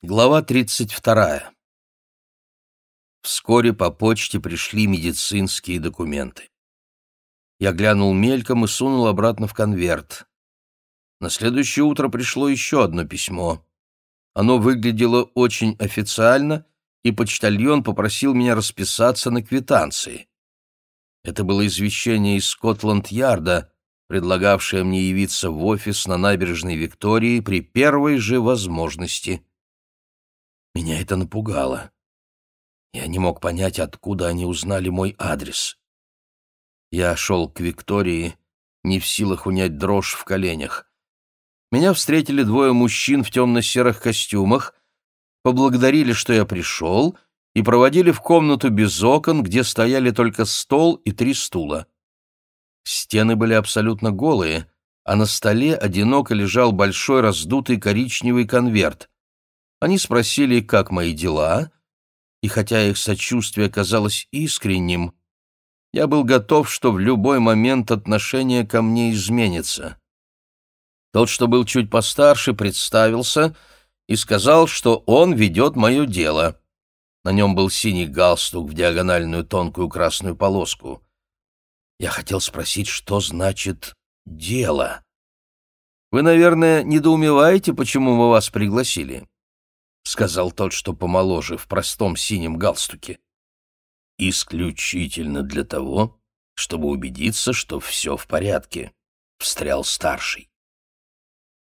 Глава 32. Вскоре по почте пришли медицинские документы. Я глянул мельком и сунул обратно в конверт. На следующее утро пришло еще одно письмо. Оно выглядело очень официально, и почтальон попросил меня расписаться на квитанции. Это было извещение из Скотланд-Ярда, предлагавшее мне явиться в офис на набережной Виктории при первой же возможности. Меня это напугало. Я не мог понять, откуда они узнали мой адрес. Я шел к Виктории, не в силах унять дрожь в коленях. Меня встретили двое мужчин в темно-серых костюмах, поблагодарили, что я пришел, и проводили в комнату без окон, где стояли только стол и три стула. Стены были абсолютно голые, а на столе одиноко лежал большой раздутый коричневый конверт. Они спросили, как мои дела, и хотя их сочувствие казалось искренним, я был готов, что в любой момент отношение ко мне изменится. Тот, что был чуть постарше, представился и сказал, что он ведет мое дело. На нем был синий галстук в диагональную тонкую красную полоску. Я хотел спросить, что значит «дело». Вы, наверное, недоумеваете, почему мы вас пригласили. — сказал тот, что помоложе, в простом синем галстуке. «Исключительно для того, чтобы убедиться, что все в порядке», — встрял старший.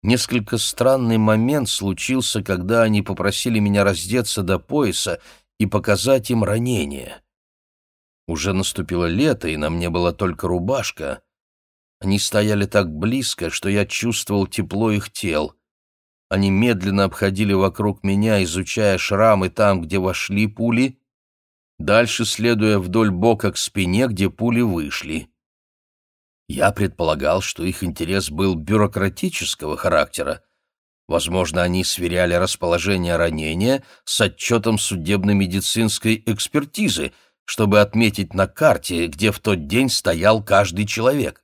Несколько странный момент случился, когда они попросили меня раздеться до пояса и показать им ранение. Уже наступило лето, и на мне была только рубашка. Они стояли так близко, что я чувствовал тепло их тел — они медленно обходили вокруг меня, изучая шрамы там, где вошли пули, дальше следуя вдоль бока к спине, где пули вышли. Я предполагал, что их интерес был бюрократического характера. Возможно, они сверяли расположение ранения с отчетом судебно-медицинской экспертизы, чтобы отметить на карте, где в тот день стоял каждый человек.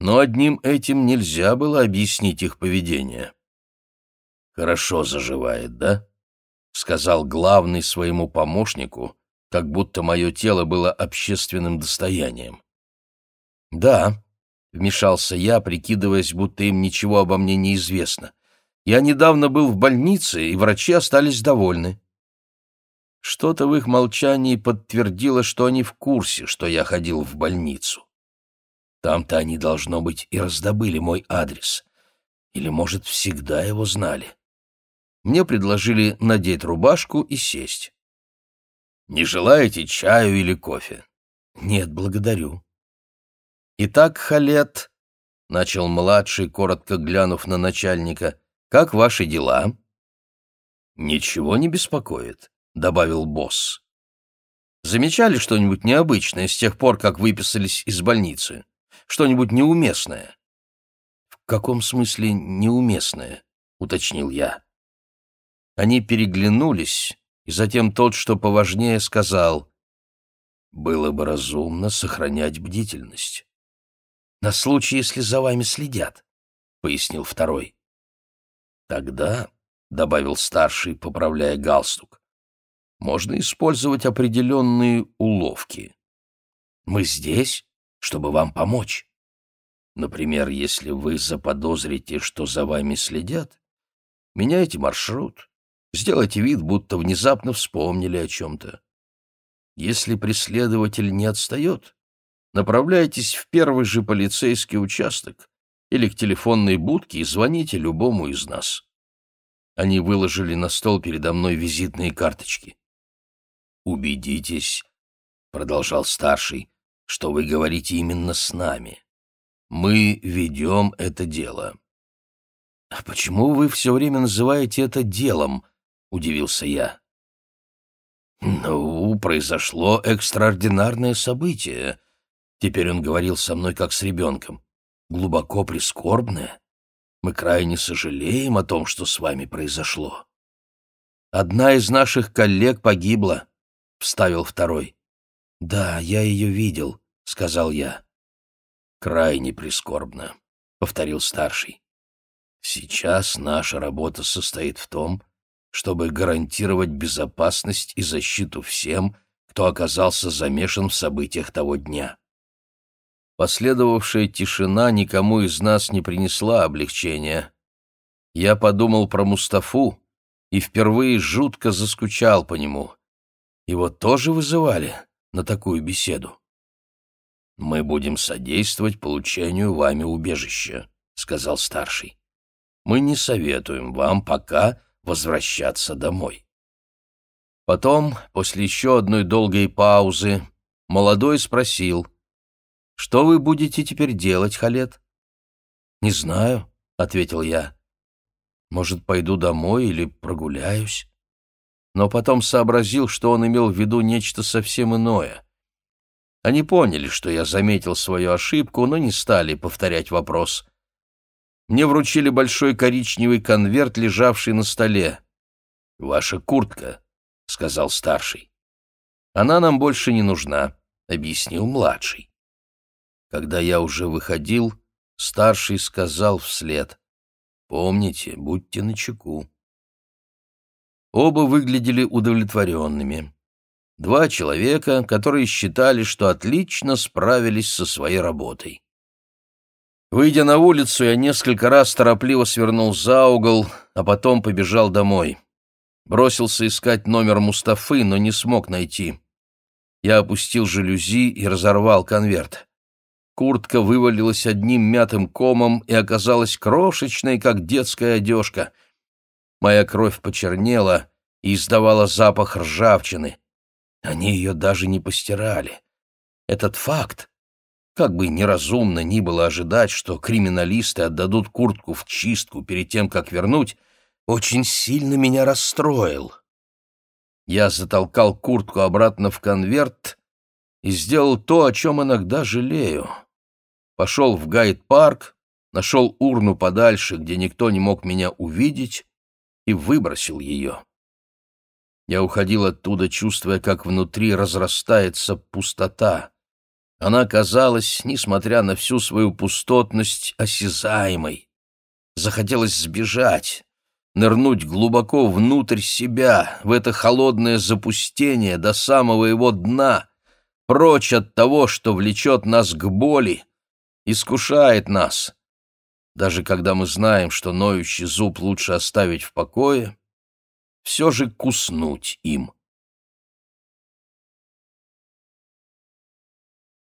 Но одним этим нельзя было объяснить их поведение. «Хорошо заживает, да?» — сказал главный своему помощнику, как будто мое тело было общественным достоянием. «Да», — вмешался я, прикидываясь, будто им ничего обо мне не известно. «Я недавно был в больнице, и врачи остались довольны». Что-то в их молчании подтвердило, что они в курсе, что я ходил в больницу. Там-то они, должно быть, и раздобыли мой адрес. Или, может, всегда его знали. Мне предложили надеть рубашку и сесть. «Не желаете чаю или кофе?» «Нет, благодарю». «Итак, Халет», — начал младший, коротко глянув на начальника, — «как ваши дела?» «Ничего не беспокоит», — добавил босс. «Замечали что-нибудь необычное с тех пор, как выписались из больницы? Что-нибудь неуместное?» «В каком смысле неуместное?» — уточнил я. Они переглянулись, и затем тот, что поважнее, сказал, «Было бы разумно сохранять бдительность». «На случай, если за вами следят», — пояснил второй. «Тогда», — добавил старший, поправляя галстук, «можно использовать определенные уловки. Мы здесь, чтобы вам помочь. Например, если вы заподозрите, что за вами следят, меняйте маршрут, Сделайте вид, будто внезапно вспомнили о чем-то. Если преследователь не отстает, направляйтесь в первый же полицейский участок или к телефонной будке и звоните любому из нас. Они выложили на стол передо мной визитные карточки. «Убедитесь», — продолжал старший, — «что вы говорите именно с нами. Мы ведем это дело». «А почему вы все время называете это делом?» — удивился я. «Ну, произошло экстраординарное событие», — теперь он говорил со мной как с ребенком, — «глубоко прискорбное. Мы крайне сожалеем о том, что с вами произошло». «Одна из наших коллег погибла», — вставил второй. «Да, я ее видел», — сказал я. «Крайне прискорбно», — повторил старший. «Сейчас наша работа состоит в том, чтобы гарантировать безопасность и защиту всем, кто оказался замешан в событиях того дня. Последовавшая тишина никому из нас не принесла облегчения. Я подумал про Мустафу и впервые жутко заскучал по нему. Его тоже вызывали на такую беседу. «Мы будем содействовать получению вами убежища», — сказал старший. «Мы не советуем вам пока возвращаться домой». Потом, после еще одной долгой паузы, молодой спросил, «Что вы будете теперь делать, Халет?» «Не знаю», — ответил я. «Может, пойду домой или прогуляюсь?» Но потом сообразил, что он имел в виду нечто совсем иное. Они поняли, что я заметил свою ошибку, но не стали повторять вопрос. Мне вручили большой коричневый конверт, лежавший на столе. «Ваша куртка», — сказал старший. «Она нам больше не нужна», — объяснил младший. Когда я уже выходил, старший сказал вслед. «Помните, будьте начеку». Оба выглядели удовлетворенными. Два человека, которые считали, что отлично справились со своей работой. Выйдя на улицу, я несколько раз торопливо свернул за угол, а потом побежал домой. Бросился искать номер Мустафы, но не смог найти. Я опустил жалюзи и разорвал конверт. Куртка вывалилась одним мятым комом и оказалась крошечной, как детская одежка. Моя кровь почернела и издавала запах ржавчины. Они ее даже не постирали. Этот факт, как бы неразумно ни было ожидать, что криминалисты отдадут куртку в чистку перед тем, как вернуть, очень сильно меня расстроил. Я затолкал куртку обратно в конверт и сделал то, о чем иногда жалею. Пошел в гайд-парк, нашел урну подальше, где никто не мог меня увидеть, и выбросил ее. Я уходил оттуда, чувствуя, как внутри разрастается пустота. Она казалась, несмотря на всю свою пустотность, осязаемой. Захотелось сбежать, нырнуть глубоко внутрь себя, в это холодное запустение до самого его дна, прочь от того, что влечет нас к боли, искушает нас. Даже когда мы знаем, что ноющий зуб лучше оставить в покое, все же куснуть им.